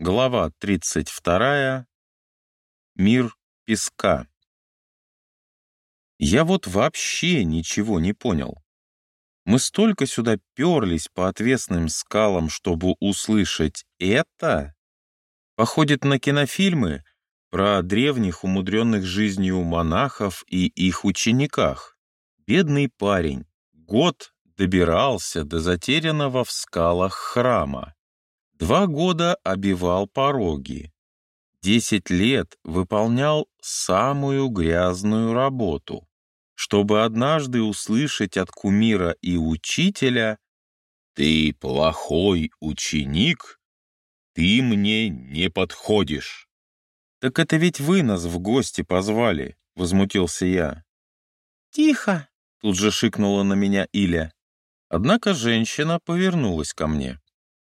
Глава 32. Мир песка. Я вот вообще ничего не понял. Мы столько сюда перлись по отвесным скалам, чтобы услышать это? Походит на кинофильмы про древних, умудренных жизнью монахов и их учениках. Бедный парень год добирался до затерянного в скалах храма. Два года обивал пороги. Десять лет выполнял самую грязную работу, чтобы однажды услышать от кумира и учителя «Ты плохой ученик, ты мне не подходишь». «Так это ведь вы нас в гости позвали», — возмутился я. «Тихо!» — тут же шикнула на меня Иля. Однако женщина повернулась ко мне.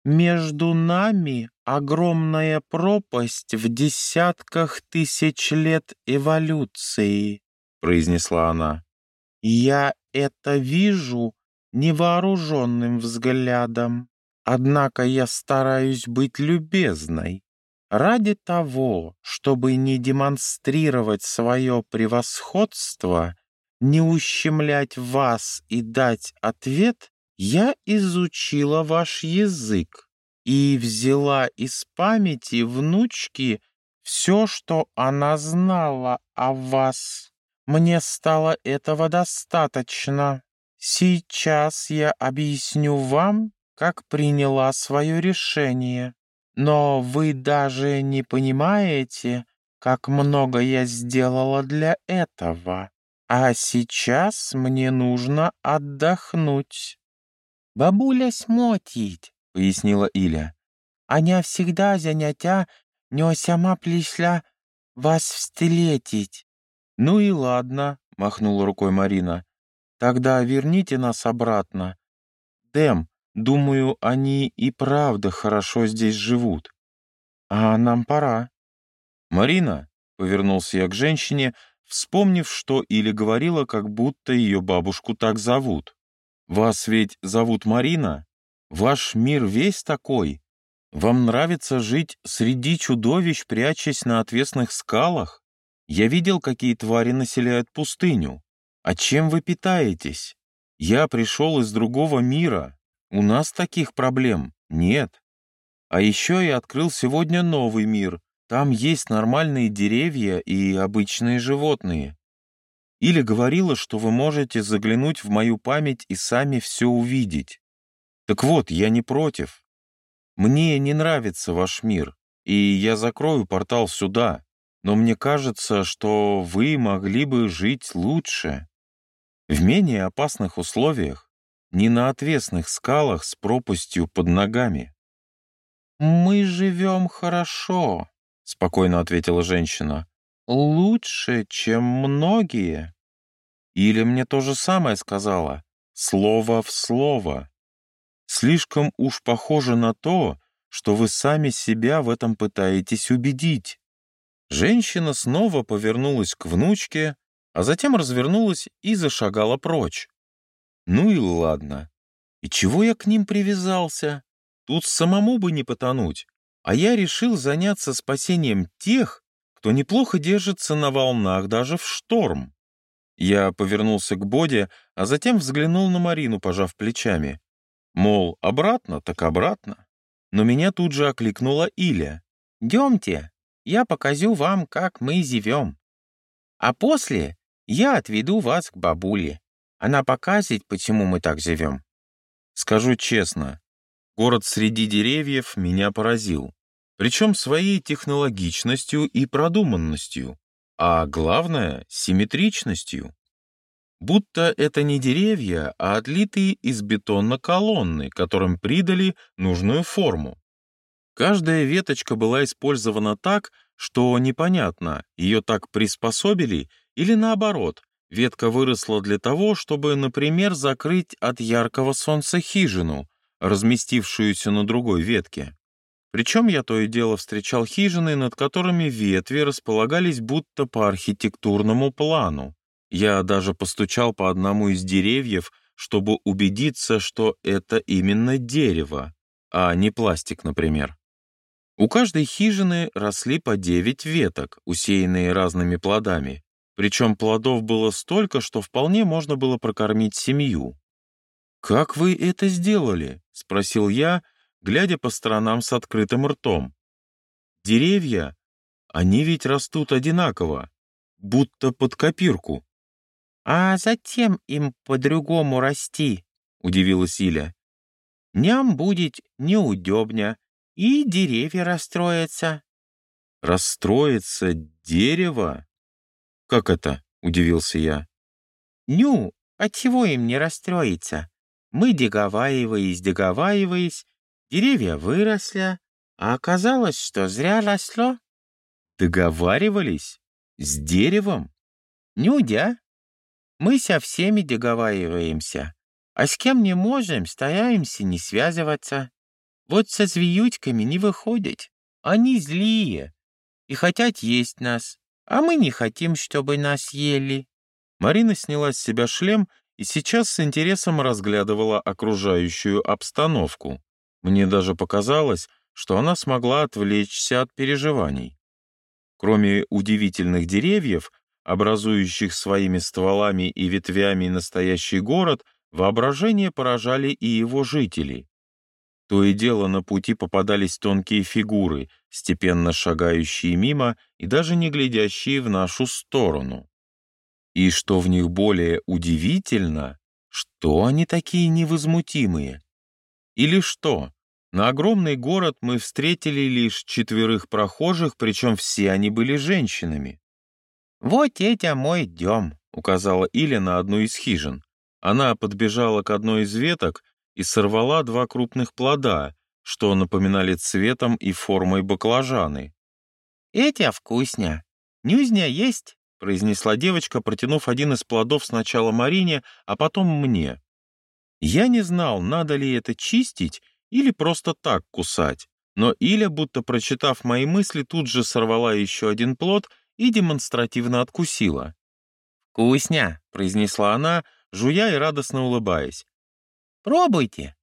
«Между нами огромная пропасть в десятках тысяч лет эволюции», — произнесла она. «Я это вижу невооруженным взглядом, однако я стараюсь быть любезной. Ради того, чтобы не демонстрировать свое превосходство, не ущемлять вас и дать ответ, я изучила ваш язык и взяла из памяти внучки все, что она знала о вас. Мне стало этого достаточно. Сейчас я объясню вам, как приняла свое решение. Но вы даже не понимаете, как много я сделала для этого. А сейчас мне нужно отдохнуть. «Бабуля смотрит», — пояснила Иля. «Аня всегда занятя не сама пришла вас встретить». «Ну и ладно», — махнула рукой Марина. «Тогда верните нас обратно. Дэм, думаю, они и правда хорошо здесь живут. А нам пора». «Марина», — повернулся я к женщине, вспомнив, что Иля говорила, как будто ее бабушку так зовут. Вас ведь зовут Марина? Ваш мир весь такой? Вам нравится жить среди чудовищ, прячась на отвесных скалах? Я видел, какие твари населяют пустыню. А чем вы питаетесь? Я пришел из другого мира. У нас таких проблем нет. А еще я открыл сегодня новый мир. Там есть нормальные деревья и обычные животные. Или говорила, что вы можете заглянуть в мою память и сами все увидеть. Так вот, я не против. Мне не нравится ваш мир, и я закрою портал сюда, но мне кажется, что вы могли бы жить лучше. В менее опасных условиях, не на отвесных скалах с пропастью под ногами. «Мы живем хорошо», — спокойно ответила женщина. Лучше, чем многие. Или мне то же самое сказала, слово в слово. Слишком уж похоже на то, что вы сами себя в этом пытаетесь убедить. Женщина снова повернулась к внучке, а затем развернулась и зашагала прочь. Ну и ладно. И чего я к ним привязался? Тут самому бы не потонуть. А я решил заняться спасением тех, кто неплохо держится на волнах даже в шторм. Я повернулся к Боде, а затем взглянул на Марину, пожав плечами. Мол, обратно, так обратно. Но меня тут же окликнула Иля. «Демте, я покажу вам, как мы живем. А после я отведу вас к бабуле. Она покажет, почему мы так живем». Скажу честно, город среди деревьев меня поразил причем своей технологичностью и продуманностью, а главное — симметричностью. Будто это не деревья, а отлитые из бетона колонны, которым придали нужную форму. Каждая веточка была использована так, что непонятно, ее так приспособили или наоборот, ветка выросла для того, чтобы, например, закрыть от яркого солнца хижину, разместившуюся на другой ветке. Причем я то и дело встречал хижины, над которыми ветви располагались будто по архитектурному плану. Я даже постучал по одному из деревьев, чтобы убедиться, что это именно дерево, а не пластик, например. У каждой хижины росли по девять веток, усеянные разными плодами. Причем плодов было столько, что вполне можно было прокормить семью. «Как вы это сделали?» — спросил я, глядя по сторонам с открытым ртом. «Деревья, они ведь растут одинаково, будто под копирку». «А затем им по-другому расти», — удивилась Иля. «Ням будет неудобно, и деревья расстроятся». «Расстроится дерево?» «Как это?» — удивился я. «Ну, отчего им не расстроиться? Мы, договариваясь, договариваясь, деревья выросли, а оказалось, что зря росло». «Договаривались? С деревом?» «Ну да. Мы со всеми договариваемся, а с кем не можем, стараемся не связываться. Вот со зверючками не выходит. Они злые и хотят есть нас, а мы не хотим, чтобы нас ели». Марина сняла с себя шлем и сейчас с интересом разглядывала окружающую обстановку. Мне даже показалось, что она смогла отвлечься от переживаний. Кроме удивительных деревьев, образующих своими стволами и ветвями настоящий город, воображение поражали и его жители. То и дело на пути попадались тонкие фигуры, степенно шагающие мимо и даже не глядящие в нашу сторону. И что в них более удивительно, что они такие невозмутимые? Или что, на огромный город мы встретили лишь четверых прохожих, причем все они были женщинами. «Вот это мой дом», — указала Иля на одну из хижин. Она подбежала к одной из веток и сорвала два крупных плода, что напоминали цветом и формой баклажаны. «Эти вкусно. Нюзня есть?» — произнесла девочка, протянув один из плодов сначала Марине, а потом мне. Я не знал, надо ли это чистить или просто так кусать, но Иля, будто прочитав мои мысли, тут же сорвала еще один плод и демонстративно откусила. «Вкусня!» — произнесла она, жуя и радостно улыбаясь. Пробуйте».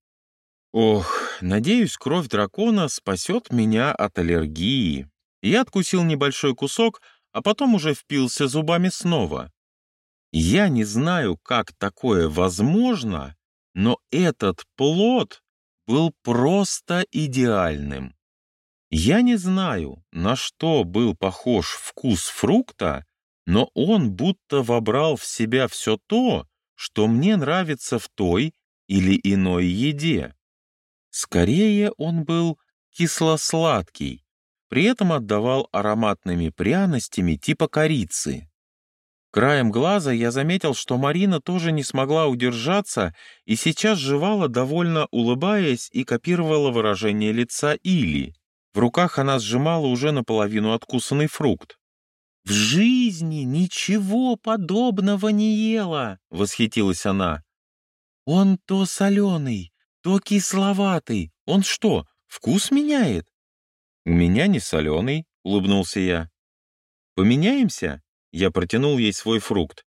Ох, надеюсь, кровь дракона спасет меня от аллергии. Я откусил небольшой кусок, а потом уже впился зубами снова. Я не знаю, как такое возможно, но этот плод был просто идеальным. Я не знаю, на что был похож вкус фрукта, но он будто вобрал в себя все то, что мне нравится в той или иной еде. Скорее он был кисло-сладкий, при этом отдавал ароматными пряностями типа корицы. Краем глаза я заметил, что Марина тоже не смогла удержаться и сейчас жевала, довольно улыбаясь, и копировала выражение лица Или. В руках она сжимала уже наполовину откусанный фрукт. «В жизни ничего подобного не ела!» — восхитилась она. «Он то соленый, то кисловатый. Он что, вкус меняет?» «У меня не соленый», — улыбнулся я. «Поменяемся?» — я протянул ей свой фрукт.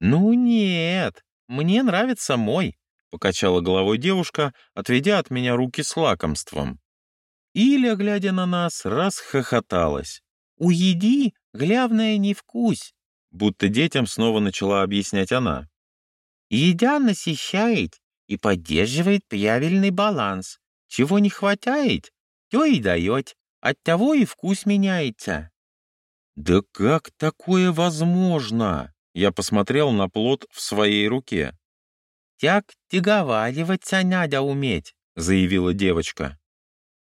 «Ну нет, мне нравится мой», — покачала головой девушка, отведя от меня руки с лакомством. Иля, глядя на нас, расхохоталась. «Уеди, главное не вкус», — будто детям снова начала объяснять она. Еда насыщает и поддерживает правильный баланс. Чего не хватает, то и дает. Оттого и вкус меняется. «Да как такое возможно?» Я посмотрел на плод в своей руке. «Так договариваться надо уметь», — заявила девочка.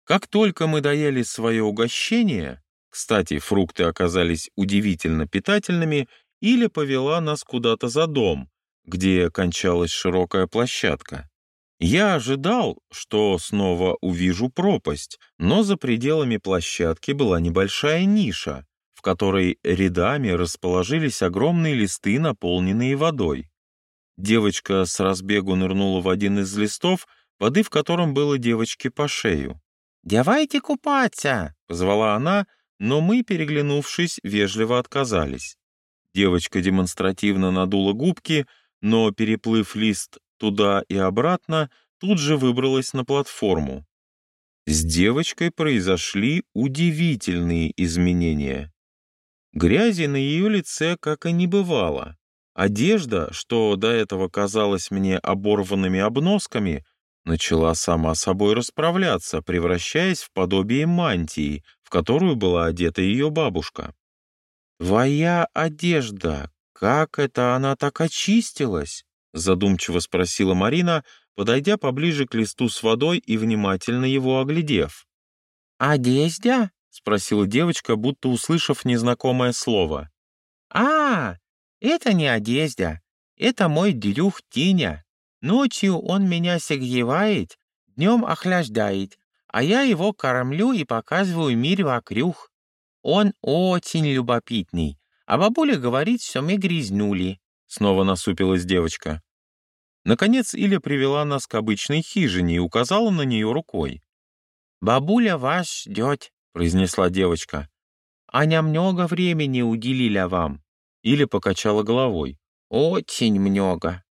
Как только мы доели свое угощение, кстати, фрукты оказались удивительно питательными, Иля повела нас куда-то за дом, где кончалась широкая площадка. Я ожидал, что снова увижу пропасть, но за пределами площадки была небольшая ниша, в которой рядами расположились огромные листы, наполненные водой. Девочка с разбегу нырнула в один из листов, воды в котором было девочке по шею. «Давайте купаться!» — позвала она, но мы, переглянувшись, вежливо отказались. Девочка демонстративно надула губки — но, переплыв лист туда и обратно, тут же выбралась на платформу. С девочкой произошли удивительные изменения. Грязи на ее лице как и не бывало. Одежда, что до этого казалась мне оборванными обносками, начала сама собой расправляться, превращаясь в подобие мантии, в которую была одета ее бабушка. «Твоя одежда, как это она так очистилась?» задумчиво спросила Марина, подойдя поближе к листу с водой и внимательно его оглядев. «Одежда?» — спросила девочка, будто услышав незнакомое слово. «А, это не одежда, это мой друг Тиня. Ночью он меня согревает, днем охлаждает, а я его кормлю и показываю мир вокруг. Он очень любопытный, а бабуля говорит, что мы грязнули». Снова насупилась девочка. Наконец Иля привела нас к обычной хижине и указала на нее рукой. «Бабуля вас ждет», — произнесла девочка. «Аня много времени уделила вам». Иля покачала головой. «Очень много».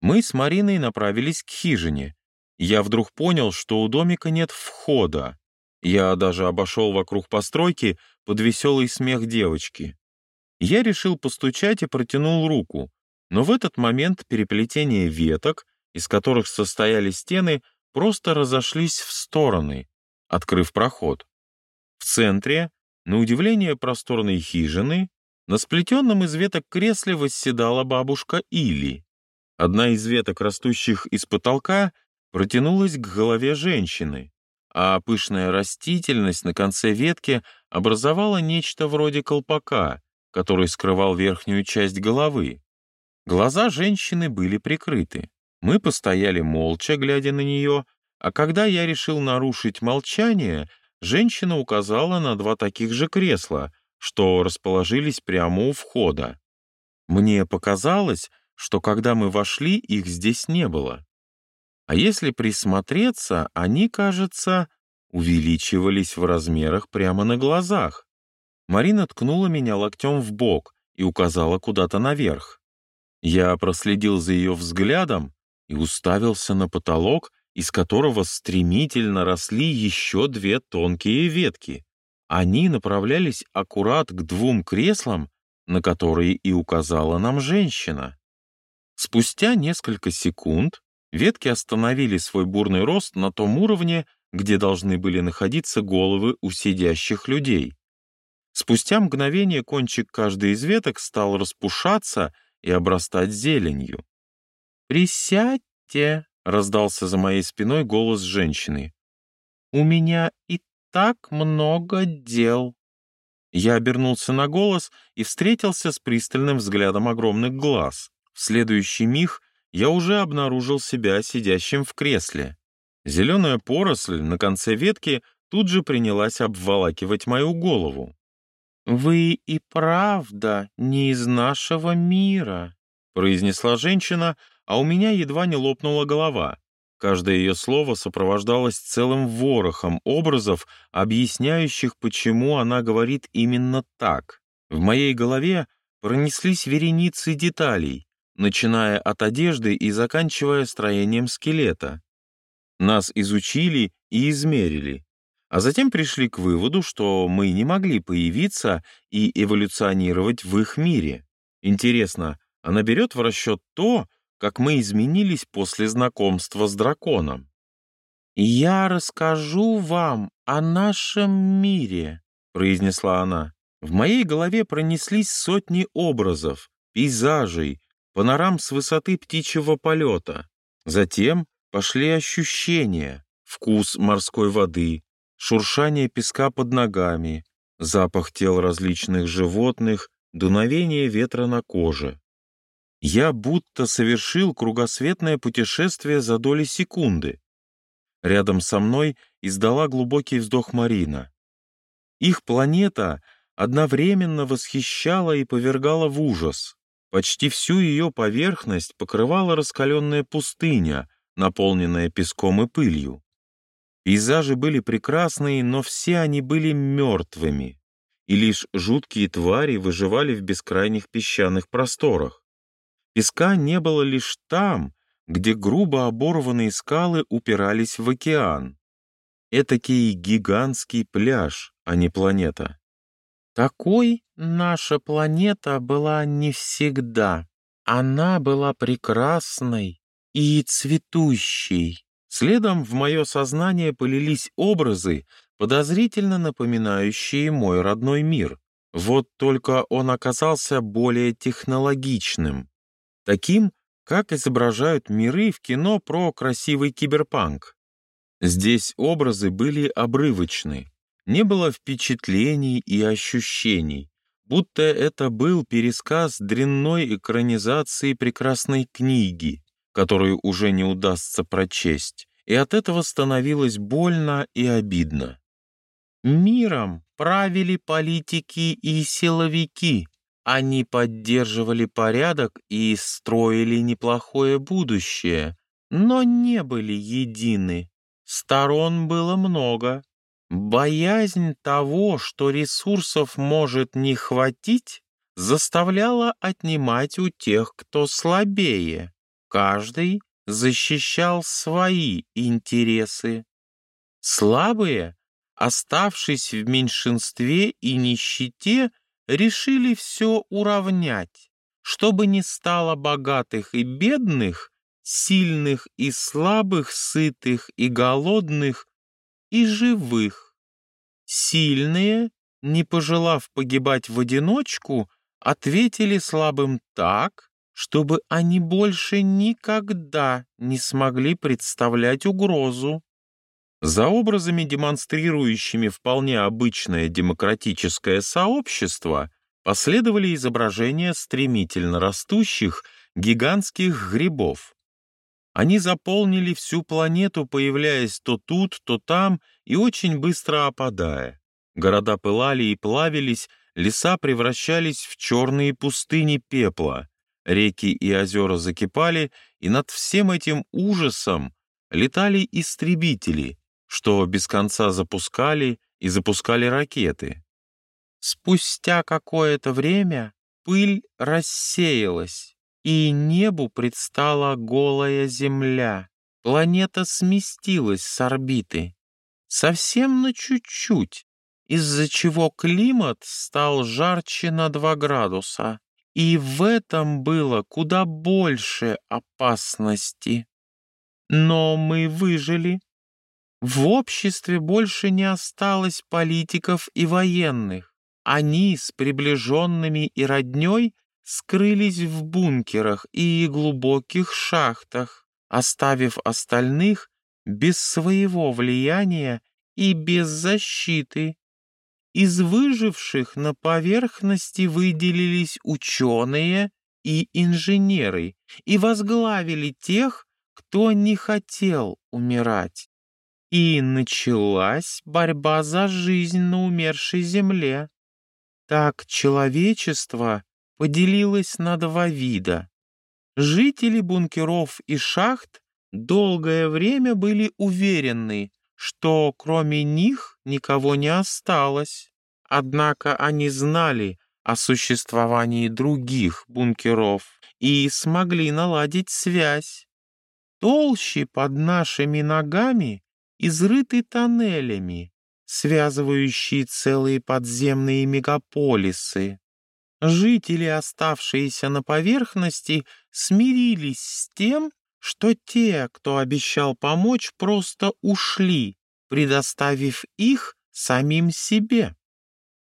Мы с Мариной направились к хижине. Я вдруг понял, что у домика нет входа. Я даже обошел вокруг постройки под веселый смех девочки. Я решил постучать и протянул руку, но в этот момент переплетение веток, из которых состояли стены, просто разошлись в стороны, открыв проход. В центре, на удивление просторной хижины, на сплетенном из веток кресле восседала бабушка Или. Одна из веток, растущих из потолка, протянулась к голове женщины, а пышная растительность на конце ветки образовала нечто вроде колпака, который скрывал верхнюю часть головы. Глаза женщины были прикрыты. Мы постояли молча, глядя на нее, а когда я решил нарушить молчание, женщина указала на два таких же кресла, что расположились прямо у входа. Мне показалось, что когда мы вошли, их здесь не было. А если присмотреться, они, кажется, увеличивались в размерах прямо на глазах. Марина ткнула меня локтем в бок и указала куда-то наверх. Я проследил за ее взглядом и уставился на потолок, из которого стремительно росли еще две тонкие ветки. Они направлялись аккурат к двум креслам, на которые и указала нам женщина. Спустя несколько секунд ветки остановили свой бурный рост на том уровне, где должны были находиться головы у сидящих людей. Спустя мгновение кончик каждой из веток стал распушаться и обрастать зеленью. «Присядьте!» — раздался за моей спиной голос женщины. «У меня и так много дел». Я обернулся на голос и встретился с пристальным взглядом огромных глаз. В следующий миг я уже обнаружил себя сидящим в кресле. Зеленая поросль на конце ветки тут же принялась обволакивать мою голову. «Вы и правда не из нашего мира», — произнесла женщина, а у меня едва не лопнула голова. Каждое ее слово сопровождалось целым ворохом образов, объясняющих, почему она говорит именно так. В моей голове пронеслись вереницы деталей, начиная от одежды и заканчивая строением скелета. Нас изучили и измерили, а затем пришли к выводу, что мы не могли появиться и эволюционировать в их мире. Интересно, она берет в расчет то, как мы изменились после знакомства с драконом. «Я расскажу вам о нашем мире», — произнесла она. В моей голове пронеслись сотни образов, пейзажей, панорам с высоты птичьего полета. Затем пошли ощущения, вкус морской воды, шуршание песка под ногами, запах тел различных животных, дуновение ветра на коже. Я будто совершил кругосветное путешествие за доли секунды. Рядом со мной издала глубокий вздох Марина. Их планета одновременно восхищала и повергала в ужас. Почти всю ее поверхность покрывала раскаленная пустыня, наполненная песком и пылью. Пейзажи были прекрасные, но все они были мертвыми, и лишь жуткие твари выживали в бескрайних песчаных просторах. Песка не было лишь там, где грубо оборванные скалы упирались в океан. Этакий гигантский пляж, а не планета. Такой наша планета была не всегда. Она была прекрасной и цветущей. Следом в мое сознание полились образы, подозрительно напоминающие мой родной мир. Вот только он оказался более технологичным. Таким, как изображают миры в кино про красивый киберпанк. Здесь образы были обрывочны, не было впечатлений и ощущений, будто это был пересказ дрянной экранизации прекрасной книги, которую уже не удастся прочесть, и от этого становилось больно и обидно. Миром правили политики и силовики, они поддерживали порядок и строили неплохое будущее, но не были едины. Сторон было много. Боязнь того, что ресурсов может не хватить, заставляла отнимать у тех, кто слабее. Каждый защищал свои интересы. Слабые, оставшись в меньшинстве и нищете, решили все уравнять, чтобы не стало богатых и бедных, сильных и слабых, сытых и голодных, и живых. Сильные, не пожелав погибать в одиночку, ответили слабым так, чтобы они больше никогда не смогли представлять угрозу. За образами, демонстрирующими вполне обычное демократическое сообщество, последовали изображения стремительно растущих гигантских грибов. Они заполнили всю планету, появляясь то тут, то там и очень быстро опадая. Города пылали и плавились, леса превращались в черные пустыни пепла, реки и озера закипали, и над всем этим ужасом летали истребители — что без конца запускали и запускали ракеты. Спустя какое-то время пыль рассеялась, и небу предстала голая земля. Планета сместилась с орбиты. Совсем на чуть-чуть, из-за чего климат стал жарче на 2 градуса. И в этом было куда больше опасности. Но мы выжили в обществе больше не осталось политиков и военных. Они с приближенными и родней скрылись в бункерах и глубоких шахтах, оставив остальных без своего влияния и без защиты. Из выживших на поверхности выделились ученые и инженеры и возглавили тех, кто не хотел умирать. И началась борьба за жизнь на умершей земле. Так человечество поделилось на два вида. Жители бункеров и шахт долгое время были уверены, что кроме них никого не осталось. Однако они знали о существовании других бункеров и смогли наладить связь. Толще под нашими ногами изрыты тоннелями, связывающие целые подземные мегаполисы. Жители, оставшиеся на поверхности, смирились с тем, что те, кто обещал помочь, просто ушли, предоставив их самим себе.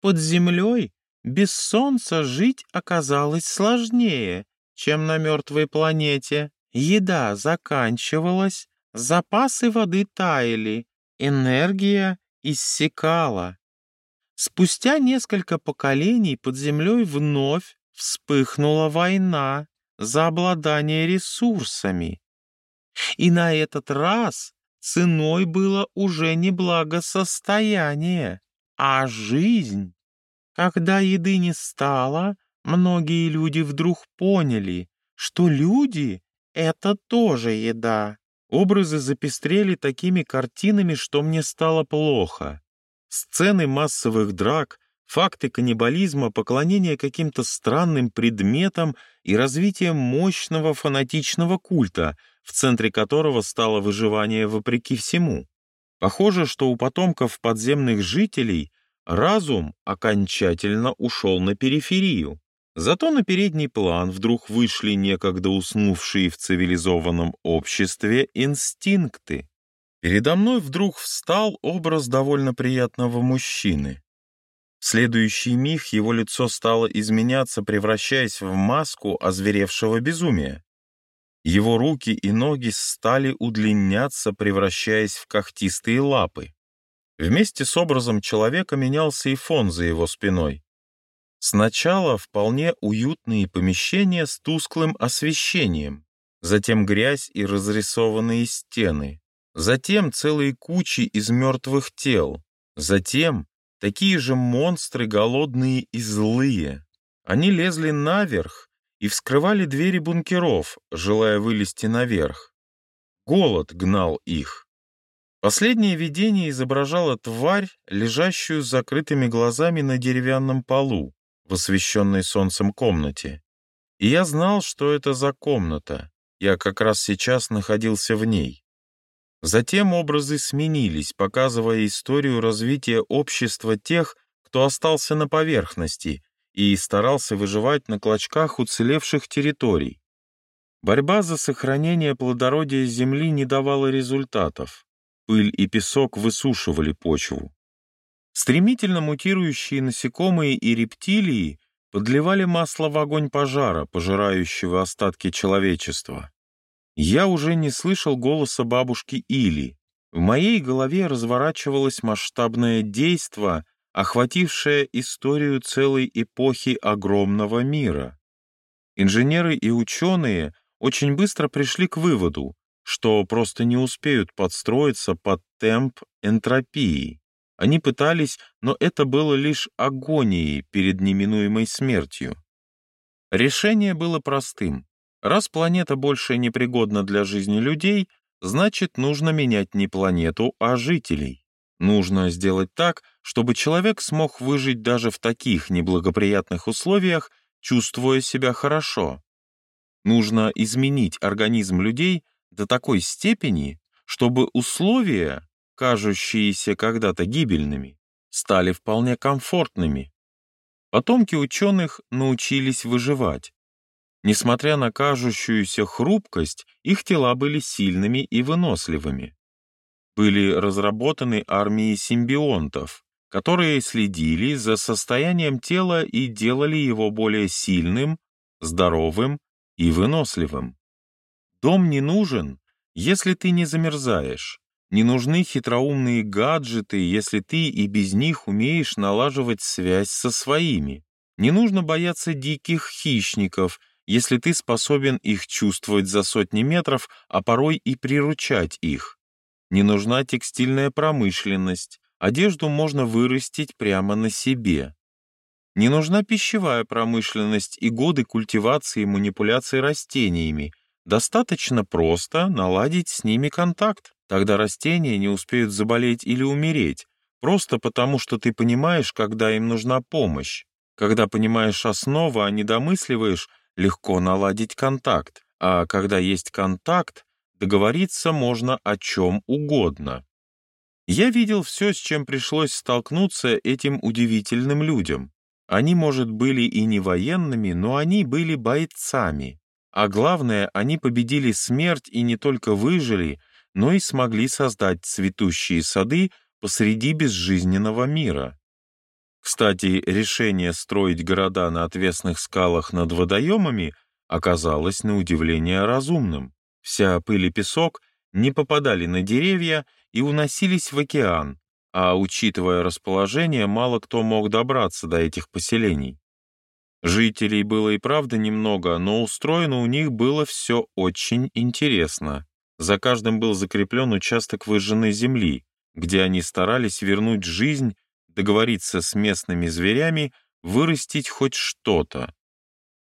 Под землей без солнца жить оказалось сложнее, чем на мертвой планете. Еда заканчивалась, Запасы воды таяли, энергия иссякала. Спустя несколько поколений под землей вновь вспыхнула война за обладание ресурсами. И на этот раз ценой было уже не благосостояние, а жизнь. Когда еды не стало, многие люди вдруг поняли, что люди — это тоже еда. Образы запестрели такими картинами, что мне стало плохо. Сцены массовых драк, факты каннибализма, поклонение каким-то странным предметам и развитие мощного фанатичного культа, в центре которого стало выживание вопреки всему. Похоже, что у потомков подземных жителей разум окончательно ушел на периферию. Зато на передний план вдруг вышли некогда уснувшие в цивилизованном обществе инстинкты. Передо мной вдруг встал образ довольно приятного мужчины. В следующий миг его лицо стало изменяться, превращаясь в маску озверевшего безумия. Его руки и ноги стали удлиняться, превращаясь в когтистые лапы. Вместе с образом человека менялся и фон за его спиной. Сначала вполне уютные помещения с тусклым освещением, затем грязь и разрисованные стены, затем целые кучи из мертвых тел, затем такие же монстры голодные и злые. Они лезли наверх и вскрывали двери бункеров, желая вылезти наверх. Голод гнал их. Последнее видение изображало тварь, лежащую с закрытыми глазами на деревянном полу в освещенной солнцем комнате. И я знал, что это за комната. Я как раз сейчас находился в ней. Затем образы сменились, показывая историю развития общества тех, кто остался на поверхности и старался выживать на клочках уцелевших территорий. Борьба за сохранение плодородия Земли не давала результатов. Пыль и песок высушивали почву. Стремительно мутирующие насекомые и рептилии подливали масло в огонь пожара, пожирающего остатки человечества. Я уже не слышал голоса бабушки Или. В моей голове разворачивалось масштабное действо, охватившее историю целой эпохи огромного мира. Инженеры и ученые очень быстро пришли к выводу, что просто не успеют подстроиться под темп энтропии. Они пытались, но это было лишь агонией перед неминуемой смертью. Решение было простым. Раз планета больше непригодна для жизни людей, значит, нужно менять не планету, а жителей. Нужно сделать так, чтобы человек смог выжить даже в таких неблагоприятных условиях, чувствуя себя хорошо. Нужно изменить организм людей до такой степени, чтобы условия, кажущиеся когда-то гибельными, стали вполне комфортными. Потомки ученых научились выживать. Несмотря на кажущуюся хрупкость, их тела были сильными и выносливыми. Были разработаны армии симбионтов, которые следили за состоянием тела и делали его более сильным, здоровым и выносливым. Дом не нужен, если ты не замерзаешь. Не нужны хитроумные гаджеты, если ты и без них умеешь налаживать связь со своими. Не нужно бояться диких хищников, если ты способен их чувствовать за сотни метров, а порой и приручать их. Не нужна текстильная промышленность, одежду можно вырастить прямо на себе. Не нужна пищевая промышленность и годы культивации и манипуляции растениями. Достаточно просто наладить с ними контакт. Тогда растения не успеют заболеть или умереть, просто потому что ты понимаешь, когда им нужна помощь. Когда понимаешь основу, а не домысливаешь, легко наладить контакт, а когда есть контакт, договориться можно о чем угодно. Я видел все, с чем пришлось столкнуться этим удивительным людям. Они, может, были и не военными, но они были бойцами. А главное, они победили смерть и не только выжили, но и смогли создать цветущие сады посреди безжизненного мира. Кстати, решение строить города на отвесных скалах над водоемами оказалось на удивление разумным. Вся пыль и песок не попадали на деревья и уносились в океан, а, учитывая расположение, мало кто мог добраться до этих поселений. Жителей было и правда немного, но устроено у них было все очень интересно. За каждым был закреплен участок выжженной земли, где они старались вернуть жизнь, договориться с местными зверями, вырастить хоть что-то.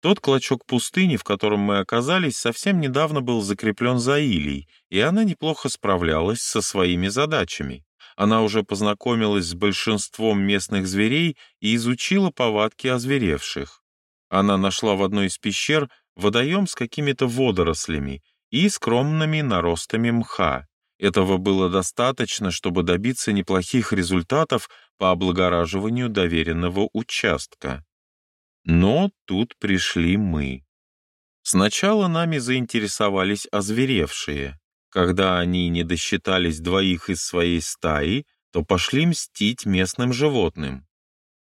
Тот клочок пустыни, в котором мы оказались, совсем недавно был закреплен за Илей, и она неплохо справлялась со своими задачами. Она уже познакомилась с большинством местных зверей и изучила повадки озверевших. Она нашла в одной из пещер водоем с какими-то водорослями, и скромными наростами мха, Этого было достаточно, чтобы добиться неплохих результатов по облагораживанию доверенного участка. Но тут пришли мы. Сначала нами заинтересовались озверевшие. Когда они не досчитались двоих из своей стаи, то пошли мстить местным животным.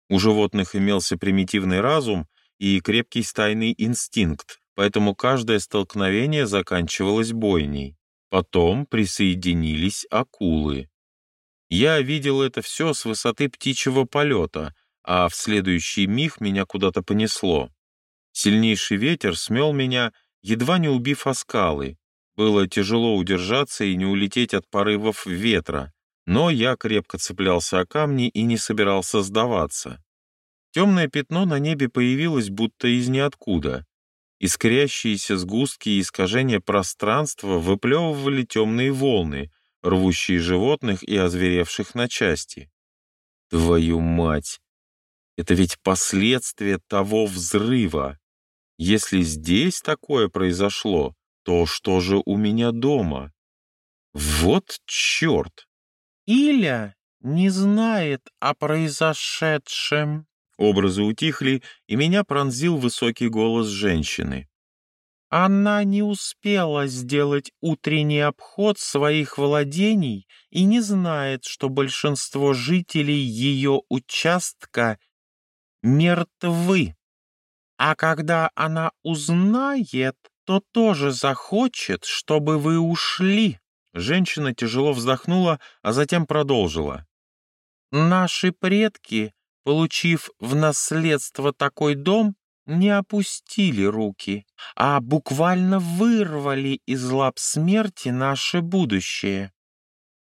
У животных имелся примитивный разум и крепкий стайный инстинкт, поэтому каждое столкновение заканчивалось бойней. Потом присоединились акулы. Я видел это все с высоты птичьего полета, а в следующий миг меня куда-то понесло. Сильнейший ветер смел меня, едва не убив о. Было тяжело удержаться и не улететь от порывов ветра, но я крепко цеплялся о камни и не собирался сдаваться. Темное пятно на небе появилось будто из ниоткуда. Искрящиеся сгустки и искажения пространства выплевывали темные волны, рвущие животных и озверевших на части. Твою мать! Это ведь последствия того взрыва. Если здесь такое произошло, то что же у меня дома? Вот черт! Иля не знает о произошедшем. Образы утихли, и меня пронзил высокий голос женщины. Она не успела сделать утренний обход своих владений и не знает, что большинство жителей ее участка мертвы. А когда она узнает, то тоже захочет, чтобы вы ушли. Женщина тяжело вздохнула, а затем продолжила. Наши предки, получив в наследство такой дом, не опустили руки, а буквально вырвали из лап смерти наше будущее.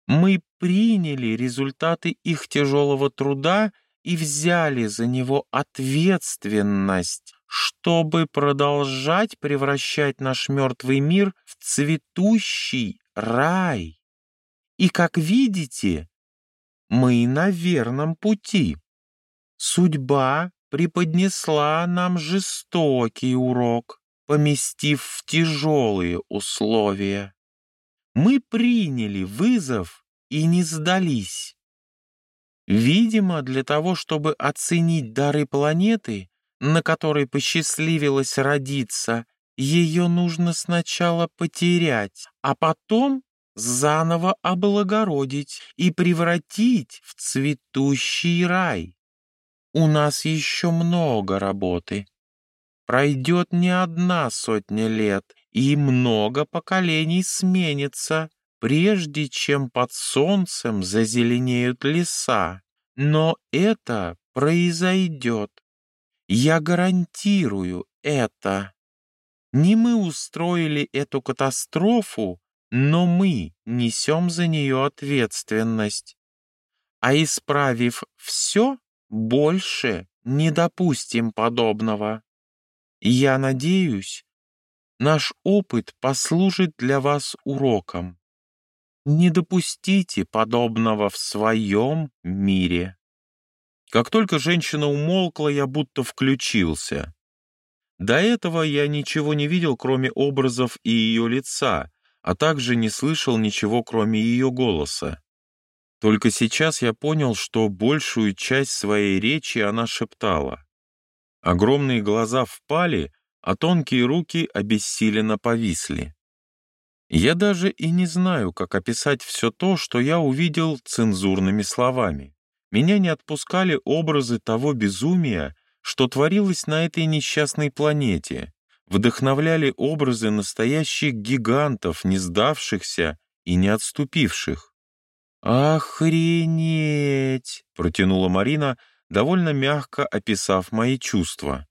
Мы приняли результаты их тяжелого труда и взяли за него ответственность, чтобы продолжать превращать наш мертвый мир в цветущий рай. И, как видите, мы на верном пути. Судьба преподнесла нам жестокий урок, поместив в тяжелые условия. Мы приняли вызов и не сдались. Видимо, для того, чтобы оценить дары планеты, на которой посчастливилось родиться, ее нужно сначала потерять, а потом заново облагородить и превратить в цветущий рай. У нас еще много работы. Пройдет не одна сотня лет, и много поколений сменится, прежде чем под солнцем зазеленеют леса. Но это произойдет. Я гарантирую это. Не мы устроили эту катастрофу, но мы несем за нее ответственность. А исправив все, больше не допустим подобного. Я надеюсь, наш опыт послужит для вас уроком. Не допустите подобного в своем мире. Как только женщина умолкла, я будто включился. До этого я ничего не видел, кроме образов и ее лица, а также не слышал ничего, кроме ее голоса. Только сейчас я понял, что большую часть своей речи она шептала. Огромные глаза впали, а тонкие руки обессиленно повисли. Я даже и не знаю, как описать все то, что я увидел цензурными словами. Меня не отпускали образы того безумия, что творилось на этой несчастной планете, вдохновляли образы настоящих гигантов, не сдавшихся и не отступивших. «Охренеть!» — протянула Марина, довольно мягко описав мои чувства.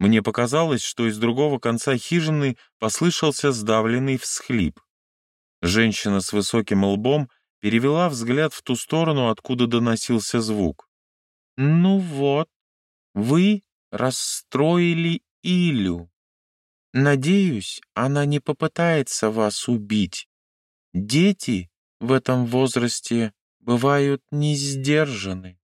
Мне показалось, что из другого конца хижины послышался сдавленный всхлип. Женщина с высоким лбом перевела взгляд в ту сторону, откуда доносился звук. «Ну вот, вы расстроили Илю. Надеюсь, она не попытается вас убить. Дети в этом возрасте бывают не сдержаны.